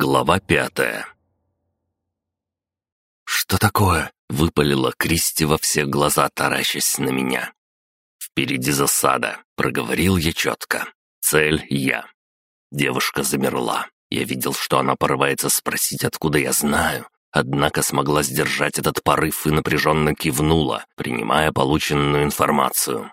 Глава пятая «Что такое?» — выпалила Кристи во все глаза, таращась на меня. «Впереди засада», — проговорил я четко. «Цель — я». Девушка замерла. Я видел, что она порывается спросить, откуда я знаю, однако смогла сдержать этот порыв и напряженно кивнула, принимая полученную информацию.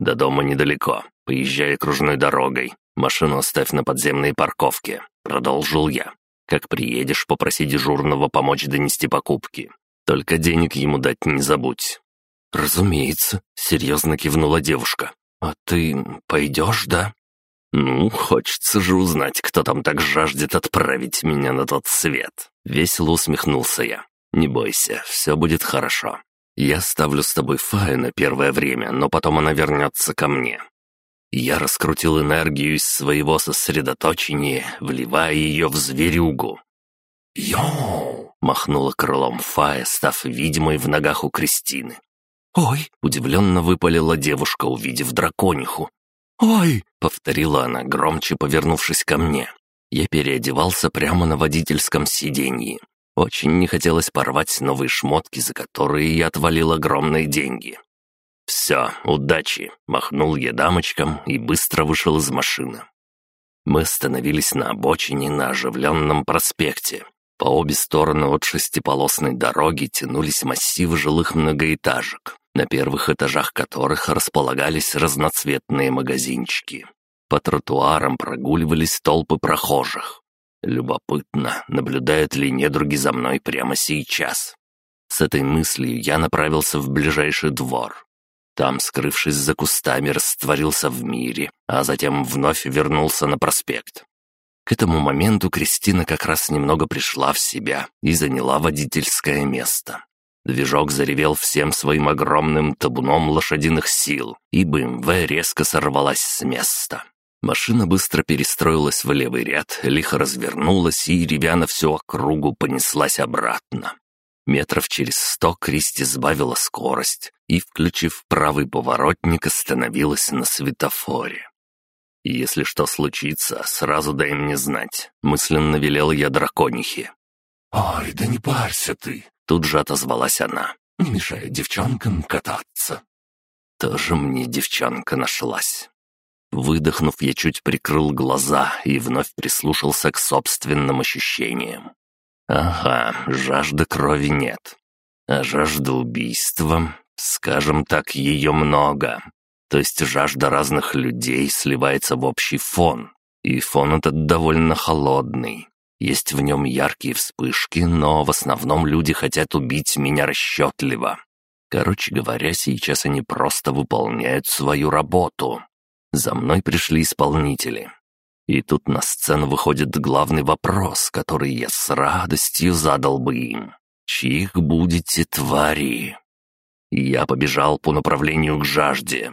«До дома недалеко. Поезжай окружной дорогой. Машину оставь на подземной парковке», — продолжил я. «Как приедешь, попроси дежурного помочь донести покупки. Только денег ему дать не забудь». «Разумеется», — серьезно кивнула девушка. «А ты пойдешь, да?» «Ну, хочется же узнать, кто там так жаждет отправить меня на тот свет». Весело усмехнулся я. «Не бойся, все будет хорошо. Я ставлю с тобой Фаю на первое время, но потом она вернется ко мне. Я раскрутил энергию из своего сосредоточения, вливая ее в зверюгу. «Йоу!» — махнула крылом Фая, став видимой в ногах у Кристины. «Ой!» — удивленно выпалила девушка, увидев дракониху. «Ой!» — повторила она, громче повернувшись ко мне. Я переодевался прямо на водительском сиденье. Очень не хотелось порвать новые шмотки, за которые я отвалил огромные деньги. «Все, удачи!» — махнул я дамочкам и быстро вышел из машины. Мы остановились на обочине на оживленном проспекте. По обе стороны от шестиполосной дороги тянулись массивы жилых многоэтажек, на первых этажах которых располагались разноцветные магазинчики. По тротуарам прогуливались толпы прохожих. Любопытно, наблюдают ли недруги за мной прямо сейчас. С этой мыслью я направился в ближайший двор. Там, скрывшись за кустами, растворился в мире, а затем вновь вернулся на проспект. К этому моменту Кристина как раз немного пришла в себя и заняла водительское место. Движок заревел всем своим огромным табуном лошадиных сил, и БМВ резко сорвалась с места. Машина быстро перестроилась в левый ряд, лихо развернулась и, ревя на всю округу, понеслась обратно. Метров через сто Кристи сбавила скорость и, включив правый поворотник, остановилась на светофоре. «Если что случится, сразу дай мне знать», — мысленно велел я драконихе. «Ой, да не парься ты», — тут же отозвалась она. «Не мешай девчонкам кататься». Тоже мне девчонка нашлась. Выдохнув, я чуть прикрыл глаза и вновь прислушался к собственным ощущениям. Ага, жажды крови нет. А жажда убийства, скажем так, ее много. То есть жажда разных людей сливается в общий фон. И фон этот довольно холодный. Есть в нем яркие вспышки, но в основном люди хотят убить меня расчетливо. Короче говоря, сейчас они просто выполняют свою работу. За мной пришли исполнители. И тут на сцену выходит главный вопрос, который я с радостью задал бы им. «Чьих будете твари?» Я побежал по направлению к жажде.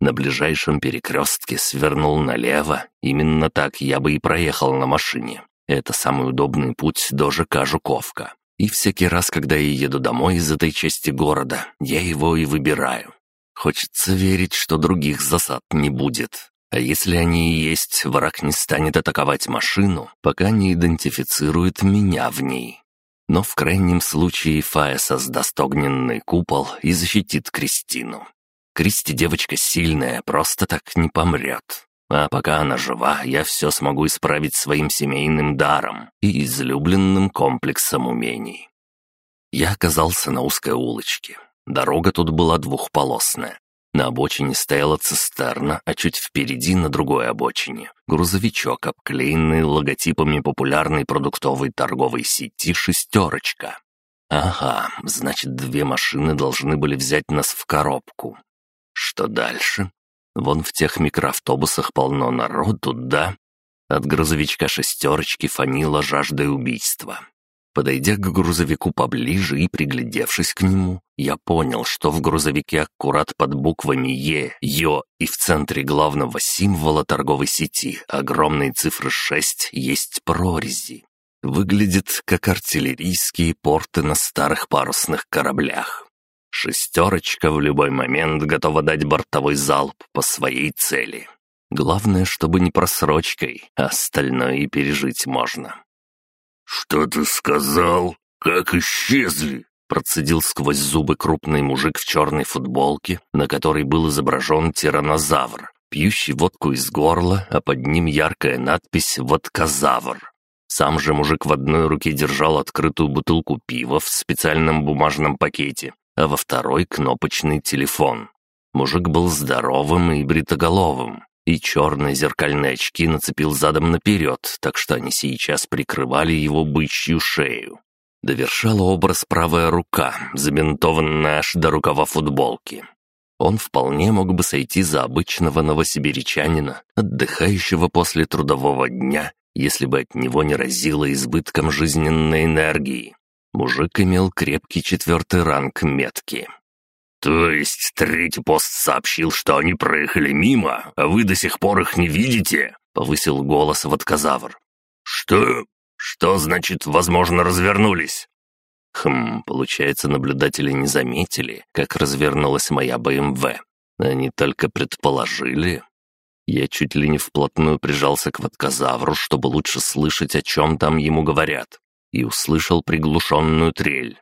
На ближайшем перекрестке свернул налево. Именно так я бы и проехал на машине. Это самый удобный путь до ЖК «Жуковка». И всякий раз, когда я еду домой из этой части города, я его и выбираю. Хочется верить, что других засад не будет. А если они и есть, враг не станет атаковать машину, пока не идентифицирует меня в ней. Но в крайнем случае Фая создаст огненный купол и защитит Кристину. Кристи девочка сильная, просто так не помрет. А пока она жива, я все смогу исправить своим семейным даром и излюбленным комплексом умений. Я оказался на узкой улочке. Дорога тут была двухполосная. На обочине стояла цистерна, а чуть впереди, на другой обочине, грузовичок, обклеенный логотипами популярной продуктовой торговой сети «Шестерочка». Ага, значит, две машины должны были взять нас в коробку. Что дальше? Вон в тех микроавтобусах полно народу, да? От грузовичка «Шестерочки» фанило жаждой убийства. Подойдя к грузовику поближе и приглядевшись к нему, я понял, что в грузовике аккурат под буквами «Е», «Ё» и в центре главного символа торговой сети огромной цифры 6 есть прорези. Выглядит как артиллерийские порты на старых парусных кораблях. Шестерочка в любой момент готова дать бортовой залп по своей цели. Главное, чтобы не просрочкой, а остальное и пережить можно. «Что ты сказал? Как исчезли?» Процедил сквозь зубы крупный мужик в черной футболке, на которой был изображен тиранозавр, пьющий водку из горла, а под ним яркая надпись «Водкозавр». Сам же мужик в одной руке держал открытую бутылку пива в специальном бумажном пакете, а во второй — кнопочный телефон. Мужик был здоровым и бритоголовым, и черные зеркальные очки нацепил задом наперед, так что они сейчас прикрывали его бычью шею. Довершала образ правая рука, забинтованная аж до рукава футболки. Он вполне мог бы сойти за обычного новосибирячанина, отдыхающего после трудового дня, если бы от него не разило избытком жизненной энергии. Мужик имел крепкий четвертый ранг метки. «То есть третий пост сообщил, что они проехали мимо, а вы до сих пор их не видите?» — повысил голос водкозавр. «Что? Что значит, возможно, развернулись?» Хм, получается, наблюдатели не заметили, как развернулась моя БМВ. Они только предположили. Я чуть ли не вплотную прижался к водкозавру, чтобы лучше слышать, о чем там ему говорят, и услышал приглушенную трель.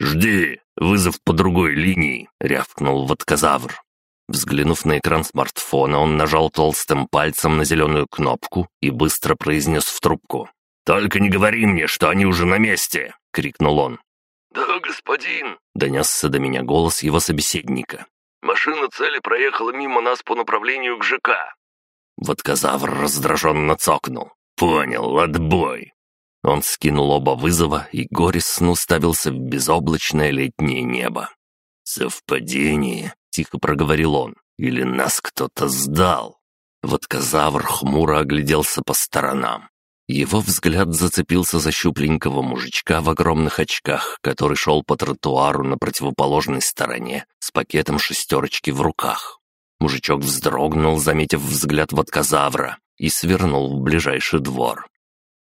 «Жди! Вызов по другой линии!» — рявкнул водкозавр. Взглянув на экран смартфона, он нажал толстым пальцем на зеленую кнопку и быстро произнес в трубку. «Только не говори мне, что они уже на месте!» — крикнул он. «Да, господин!» — донесся до меня голос его собеседника. «Машина цели проехала мимо нас по направлению к ЖК». Водкозавр раздраженно цокнул. «Понял, отбой!» Он скинул оба вызова и горестно уставился в безоблачное летнее небо. «Совпадение?» — тихо проговорил он. «Или нас кто-то сдал?» Водкозавр хмуро огляделся по сторонам. Его взгляд зацепился за щупленького мужичка в огромных очках, который шел по тротуару на противоположной стороне с пакетом шестерочки в руках. Мужичок вздрогнул, заметив взгляд водкозавра, и свернул в ближайший двор.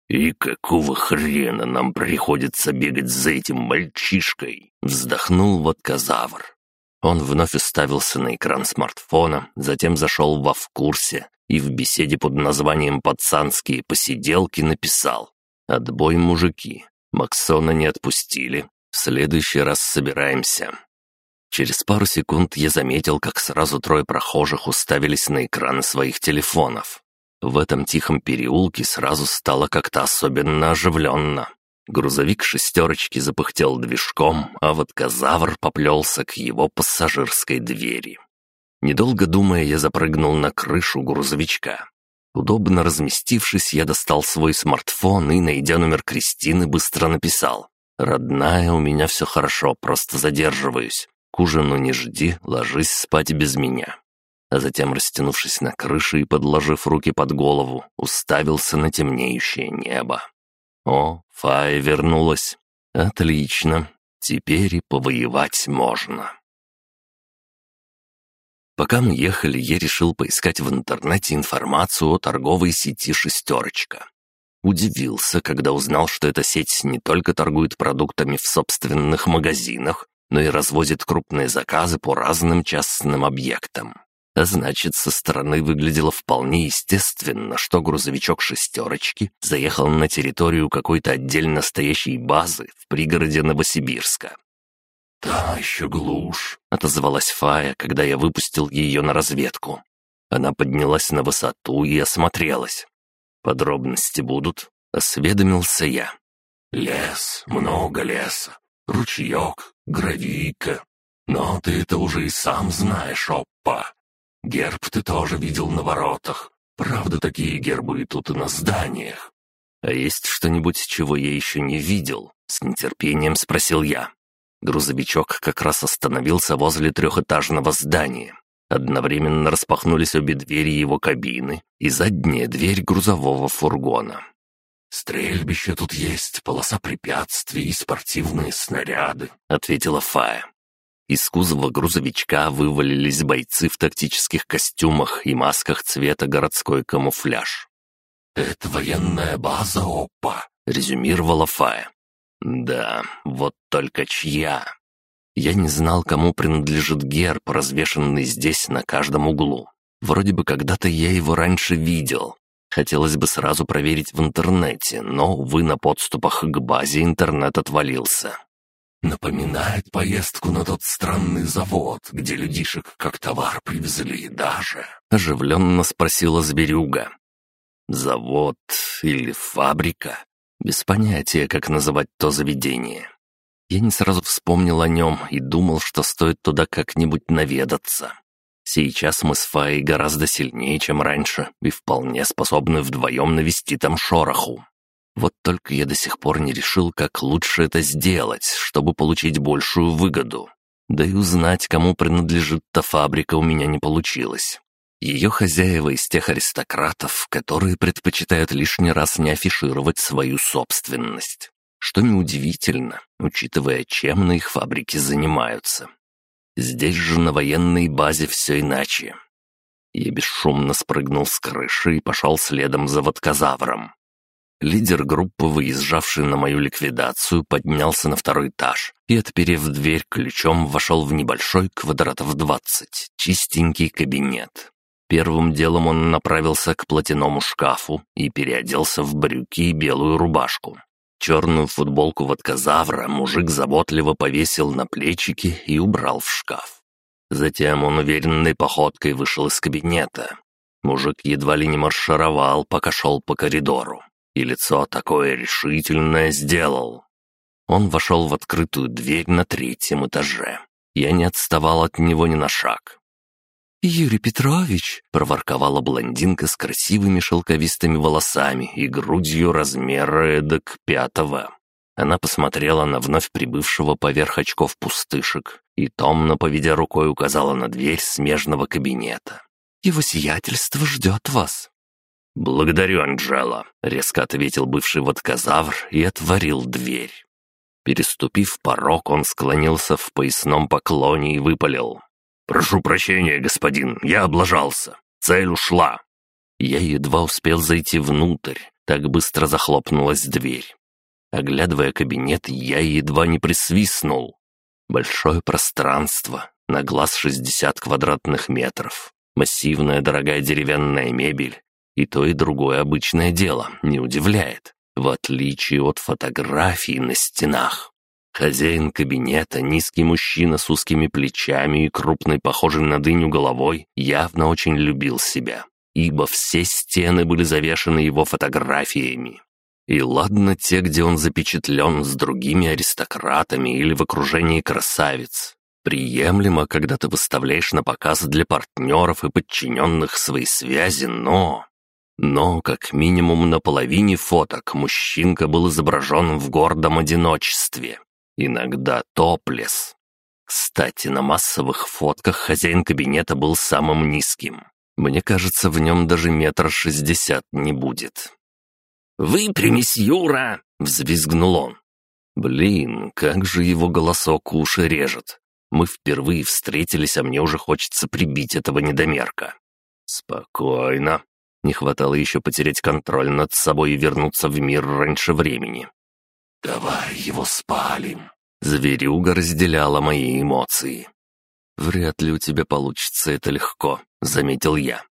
«И какого хрена нам приходится бегать за этим мальчишкой?» Вздохнул водкозавр. Он вновь уставился на экран смартфона, затем зашел во в и в беседе под названием «Пацанские посиделки» написал «Отбой, мужики. Максона не отпустили. В следующий раз собираемся». Через пару секунд я заметил, как сразу трое прохожих уставились на экраны своих телефонов. В этом тихом переулке сразу стало как-то особенно оживленно. Грузовик шестерочки запыхтел движком, а вот казавр поплелся к его пассажирской двери. Недолго думая, я запрыгнул на крышу грузовичка. Удобно разместившись, я достал свой смартфон и, найдя номер Кристины, быстро написал. «Родная, у меня все хорошо, просто задерживаюсь. К ужину не жди, ложись спать без меня а затем, растянувшись на крыше и подложив руки под голову, уставился на темнеющее небо. О, Фая вернулась. Отлично. Теперь и повоевать можно. Пока мы ехали, я решил поискать в интернете информацию о торговой сети «Шестерочка». Удивился, когда узнал, что эта сеть не только торгует продуктами в собственных магазинах, но и развозит крупные заказы по разным частным объектам. А значит, со стороны выглядело вполне естественно, что грузовичок «шестерочки» заехал на территорию какой-то отдельно стоящей базы в пригороде Новосибирска. «Та еще глушь», — отозвалась Фая, когда я выпустил ее на разведку. Она поднялась на высоту и осмотрелась. «Подробности будут?» — осведомился я. «Лес, много леса, ручеек, гравийка. Но ты это уже и сам знаешь, опа. Герб ты тоже видел на воротах. Правда, такие гербы тут и на зданиях. А есть что-нибудь, чего я еще не видел? С нетерпением спросил я. Грузовичок как раз остановился возле трехэтажного здания. Одновременно распахнулись обе двери его кабины и задняя дверь грузового фургона. «Стрельбище тут есть, полоса препятствий и спортивные снаряды», — ответила Фая. Из кузова грузовичка вывалились бойцы в тактических костюмах и масках цвета городской камуфляж. «Это военная база ОПА», — резюмировала Фая. «Да, вот только чья?» Я не знал, кому принадлежит герб, развешанный здесь на каждом углу. Вроде бы когда-то я его раньше видел. Хотелось бы сразу проверить в интернете, но, увы, на подступах к базе интернет отвалился. «Напоминает поездку на тот странный завод, где людишек как товар привезли даже», — оживленно спросила зверюга. «Завод или фабрика?» Без понятия, как называть то заведение. Я не сразу вспомнил о нем и думал, что стоит туда как-нибудь наведаться. Сейчас мы с Фаей гораздо сильнее, чем раньше, и вполне способны вдвоем навести там шороху. Вот только я до сих пор не решил, как лучше это сделать, чтобы получить большую выгоду. Да и узнать, кому принадлежит та фабрика, у меня не получилось. Ее хозяева из тех аристократов, которые предпочитают лишний раз не афишировать свою собственность. Что неудивительно, учитывая, чем на их фабрике занимаются. Здесь же на военной базе все иначе. Я бесшумно спрыгнул с крыши и пошел следом за водкозавром. Лидер группы, выезжавший на мою ликвидацию, поднялся на второй этаж и, отперев дверь ключом, вошел в небольшой квадратов двадцать, чистенький кабинет. Первым делом он направился к платяному шкафу и переоделся в брюки и белую рубашку. Черную футболку водкозавра мужик заботливо повесил на плечики и убрал в шкаф. Затем он уверенной походкой вышел из кабинета. Мужик едва ли не маршировал, пока шел по коридору. И лицо такое решительное сделал. Он вошел в открытую дверь на третьем этаже. Я не отставал от него ни на шаг. «Юрий Петрович!» — проворковала блондинка с красивыми шелковистыми волосами и грудью размера эдак пятого. Она посмотрела на вновь прибывшего поверх очков пустышек и, томно поведя рукой, указала на дверь смежного кабинета. «Его сиятельство ждет вас». «Благодарю, Анджела», — резко ответил бывший водкозавр и отворил дверь. Переступив порог, он склонился в поясном поклоне и выпалил. «Прошу прощения, господин, я облажался. Цель ушла». Я едва успел зайти внутрь, так быстро захлопнулась дверь. Оглядывая кабинет, я едва не присвистнул. Большое пространство, на глаз 60 квадратных метров, массивная дорогая деревянная мебель, и то и другое обычное дело, не удивляет, в отличие от фотографий на стенах. Хозяин кабинета, низкий мужчина с узкими плечами и крупной, похожей на дыню головой, явно очень любил себя, ибо все стены были завешаны его фотографиями. И ладно те, где он запечатлен с другими аристократами или в окружении красавиц. Приемлемо, когда ты выставляешь на показ для партнеров и подчиненных свои связи, но... Но, как минимум, на половине фоток мужчинка был изображен в гордом одиночестве, иногда топлес. Кстати, на массовых фотках хозяин кабинета был самым низким. Мне кажется, в нем даже метр шестьдесят не будет. «Выпрямись, Юра!» — взвизгнул он. Блин, как же его голосок уши режет. Мы впервые встретились, а мне уже хочется прибить этого недомерка. Спокойно. Не хватало еще потерять контроль над собой и вернуться в мир раньше времени. «Давай его спалим!» Зверюга разделяла мои эмоции. «Вряд ли у тебя получится это легко», — заметил я.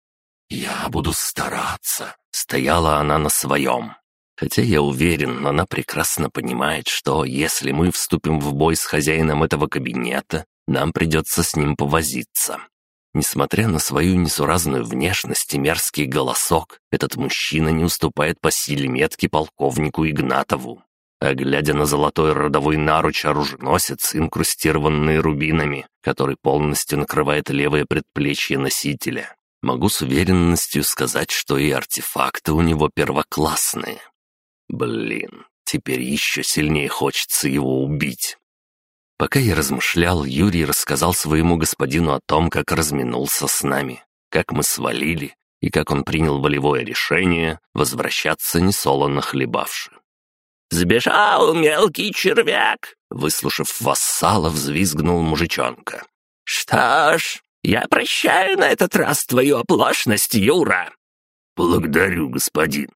«Я буду стараться», — стояла она на своем. Хотя я уверен, она прекрасно понимает, что если мы вступим в бой с хозяином этого кабинета, нам придется с ним повозиться. Несмотря на свою несуразную внешность и мерзкий голосок, этот мужчина не уступает по силе метки полковнику Игнатову. А глядя на золотой родовой наруч оруженосец, инкрустированный рубинами, который полностью накрывает левое предплечье носителя, могу с уверенностью сказать, что и артефакты у него первоклассные. Блин, теперь еще сильнее хочется его убить. Пока я размышлял, Юрий рассказал своему господину о том, как разминулся с нами, как мы свалили и как он принял волевое решение возвращаться несолоно хлебавши. «Сбежал мелкий червяк!» Выслушав вассала, взвизгнул мужичонка. «Что ж, я прощаю на этот раз твою оплошность, Юра!» «Благодарю, господин!»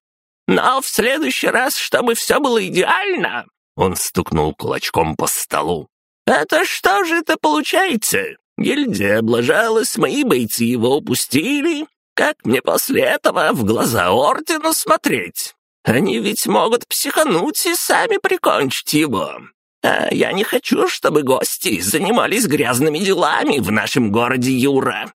«Но в следующий раз, чтобы все было идеально!» Он стукнул кулачком по столу. «Это что же это получается? Гильдия облажалась, мои бойцы его упустили. Как мне после этого в глаза ордену смотреть? Они ведь могут психануть и сами прикончить его. А я не хочу, чтобы гости занимались грязными делами в нашем городе Юра».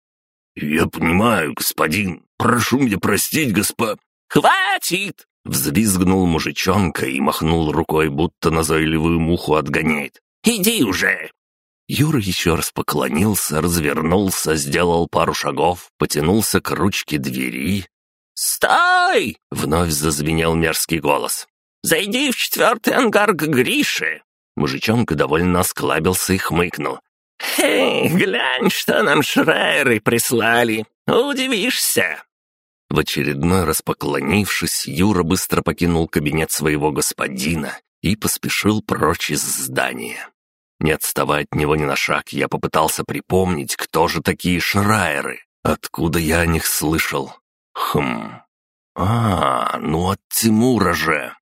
«Я понимаю, господин. Прошу меня простить, госпо...» «Хватит!» — взвизгнул мужичонка и махнул рукой, будто назойливую муху отгоняет. «Иди уже!» Юра еще раз поклонился, развернулся, сделал пару шагов, потянулся к ручке двери. «Стой!» — вновь зазвенел мерзкий голос. «Зайди в четвертый ангар к Грише!» Мужичонка довольно осклабился и хмыкнул. «Хей, глянь, что нам шрайеры прислали! Удивишься!» В очередной раз поклонившись, Юра быстро покинул кабинет своего господина и поспешил прочь из здания. Не отставая от него ни на шаг, я попытался припомнить, кто же такие шрайеры, откуда я о них слышал. Хм... А, ну от Тимура же.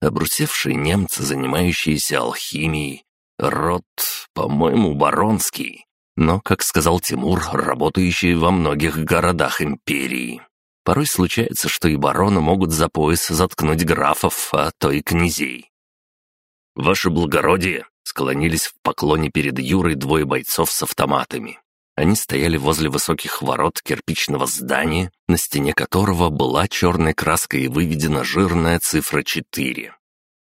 Обрусевшие немцы, занимающиеся алхимией. Род, по-моему, баронский. Но, как сказал Тимур, работающие во многих городах империи. Порой случается, что и бароны могут за пояс заткнуть графов, а то и князей. «Ваше благородие!» — склонились в поклоне перед Юрой двое бойцов с автоматами. Они стояли возле высоких ворот кирпичного здания, на стене которого была черной краской выведена жирная цифра 4.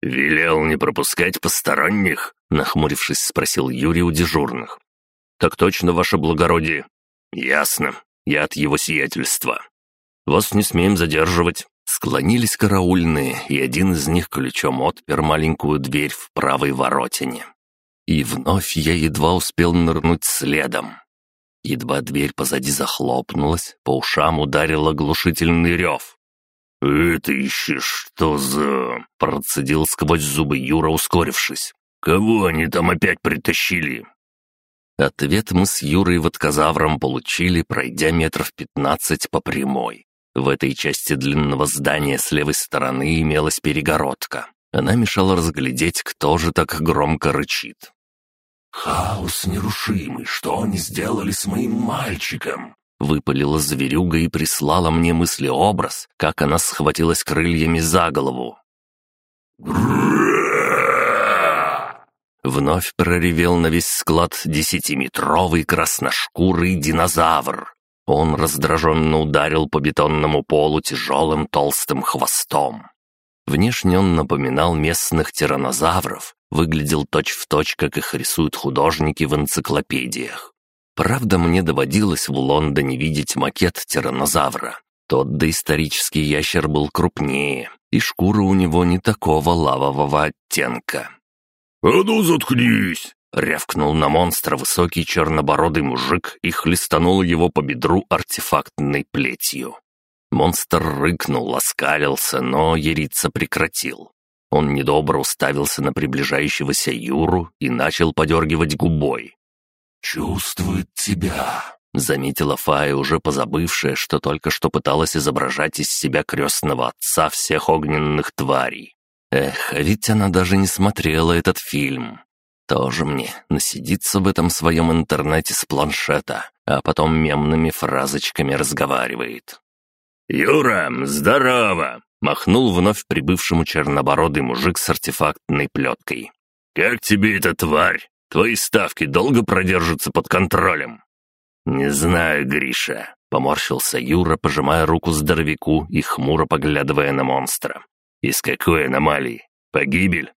«Велел не пропускать посторонних?» — нахмурившись, спросил Юрий у дежурных. «Так точно, ваше благородие». «Ясно. Я от его сиятельства». «Вас не смеем задерживать». Склонились караульные, и один из них ключом отпер маленькую дверь в правой воротине. И вновь я едва успел нырнуть следом. Едва дверь позади захлопнулась, по ушам ударил оглушительный рев. «Это еще что за...» — процедил сквозь зубы Юра, ускорившись. «Кого они там опять притащили?» Ответ мы с Юрой водкозавром получили, пройдя метров пятнадцать по прямой. В этой части длинного здания с левой стороны имелась перегородка. Она мешала разглядеть, кто же так громко рычит. «Хаос нерушимый, что они сделали с моим мальчиком?» Выпалила зверюга и прислала мне мыслеобраз, как она схватилась крыльями за голову. Вновь проревел на весь склад десятиметровый красношкурый динозавр. Он раздраженно ударил по бетонному полу тяжелым толстым хвостом. Внешне он напоминал местных тиранозавров, выглядел точь-в-точь, точь, как их рисуют художники в энциклопедиях. Правда, мне доводилось в Лондоне видеть макет тиранозавра. Тот доисторический ящер был крупнее, и шкура у него не такого лавового оттенка. «А ну заткнись!» — рявкнул на монстра высокий чернобородый мужик и хлестанул его по бедру артефактной плетью. Монстр рыкнул, оскалился, но яриться прекратил. Он недобро уставился на приближающегося Юру и начал подергивать губой. «Чувствует тебя», — заметила Фая, уже позабывшая, что только что пыталась изображать из себя крестного отца всех огненных тварей. Эх, а ведь она даже не смотрела этот фильм. Тоже мне насидится в этом своем интернете с планшета, а потом мемными фразочками разговаривает. «Юра, здорово!» — махнул вновь прибывшему чернобородый мужик с артефактной плеткой. «Как тебе эта тварь? Твои ставки долго продержатся под контролем?» «Не знаю, Гриша», — поморщился Юра, пожимая руку здоровяку и хмуро поглядывая на монстра. «Из какой аномалии? Погибель?»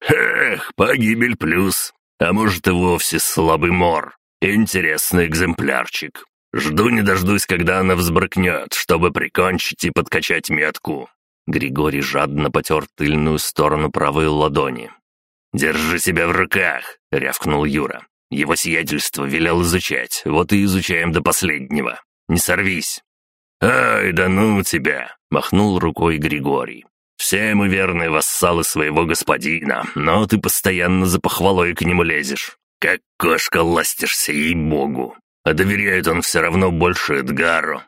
«Эх, погибель плюс. А может и вовсе слабый мор. Интересный экземплярчик. Жду не дождусь, когда она взбрыкнет, чтобы прикончить и подкачать метку». Григорий жадно потер тыльную сторону правой ладони. «Держи себя в руках!» — рявкнул Юра. «Его сиятельство велел изучать, вот и изучаем до последнего. Не сорвись!» «Ай, да ну тебя!» — махнул рукой Григорий. «Все мы верные вассалы своего господина, но ты постоянно за похвалой к нему лезешь. Как кошка ластишься, ей-богу!» а доверяет он все равно больше Эдгару».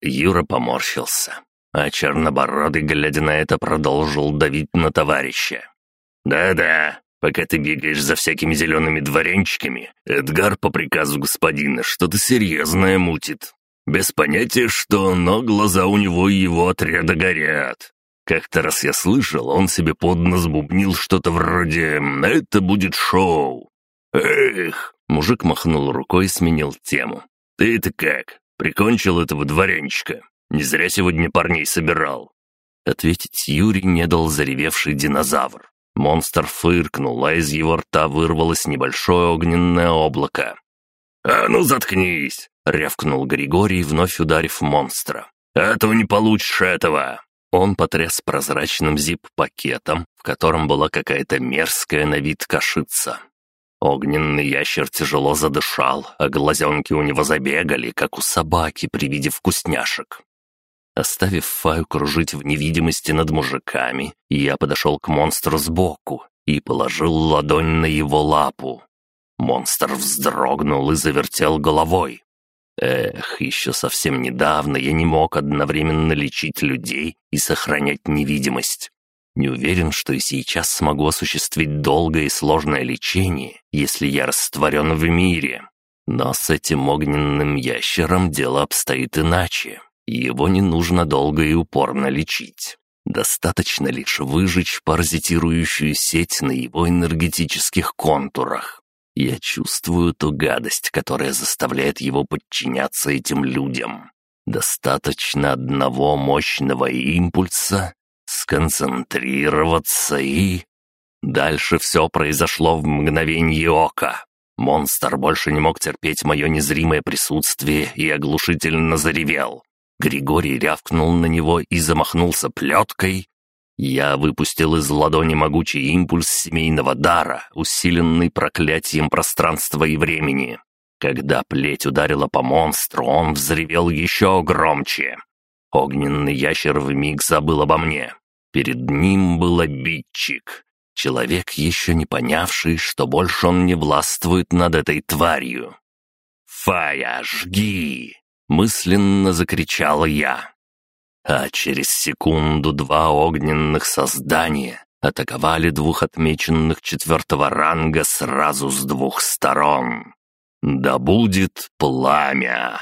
Юра поморщился, а Чернобородый, глядя на это, продолжил давить на товарища. «Да-да, пока ты бегаешь за всякими зелеными дворянчиками, Эдгар по приказу господина что-то серьезное мутит. Без понятия что, но глаза у него и его отряда горят. Как-то раз я слышал, он себе под нос бубнил что-то вроде «Это будет шоу». «Эх!» — мужик махнул рукой и сменил тему. «Ты-то как? Прикончил этого дворянчика? Не зря сегодня парней собирал». Ответить Юрий не дал заревевший динозавр. Монстр фыркнул, а из его рта вырвалось небольшое огненное облако. «А ну заткнись!» — рявкнул Григорий, вновь ударив монстра. «Этого не получишь, этого!» Он потряс прозрачным зип-пакетом, в котором была какая-то мерзкая на вид кашица. Огненный ящер тяжело задышал, а глазенки у него забегали, как у собаки при виде вкусняшек. Оставив Фаю кружить в невидимости над мужиками, я подошел к монстру сбоку и положил ладонь на его лапу. Монстр вздрогнул и завертел головой. Эх, еще совсем недавно я не мог одновременно лечить людей и сохранять невидимость. Не уверен, что и сейчас смогу осуществить долгое и сложное лечение, если я растворен в мире. Но с этим огненным ящером дело обстоит иначе. Его не нужно долго и упорно лечить. Достаточно лишь выжечь паразитирующую сеть на его энергетических контурах. Я чувствую ту гадость, которая заставляет его подчиняться этим людям. Достаточно одного мощного импульса, сконцентрироваться и... Дальше все произошло в мгновение ока. Монстр больше не мог терпеть мое незримое присутствие и оглушительно заревел. Григорий рявкнул на него и замахнулся плеткой. Я выпустил из ладони могучий импульс семейного дара, усиленный проклятием пространства и времени. Когда плеть ударила по монстру, он взревел еще громче. Огненный ящер вмиг забыл обо мне. Перед ним был обидчик. Человек, еще не понявший, что больше он не властвует над этой тварью. «Фая, жги!» Мысленно закричал я. А через секунду два огненных создания атаковали двух отмеченных четвертого ранга сразу с двух сторон. «Да будет пламя!»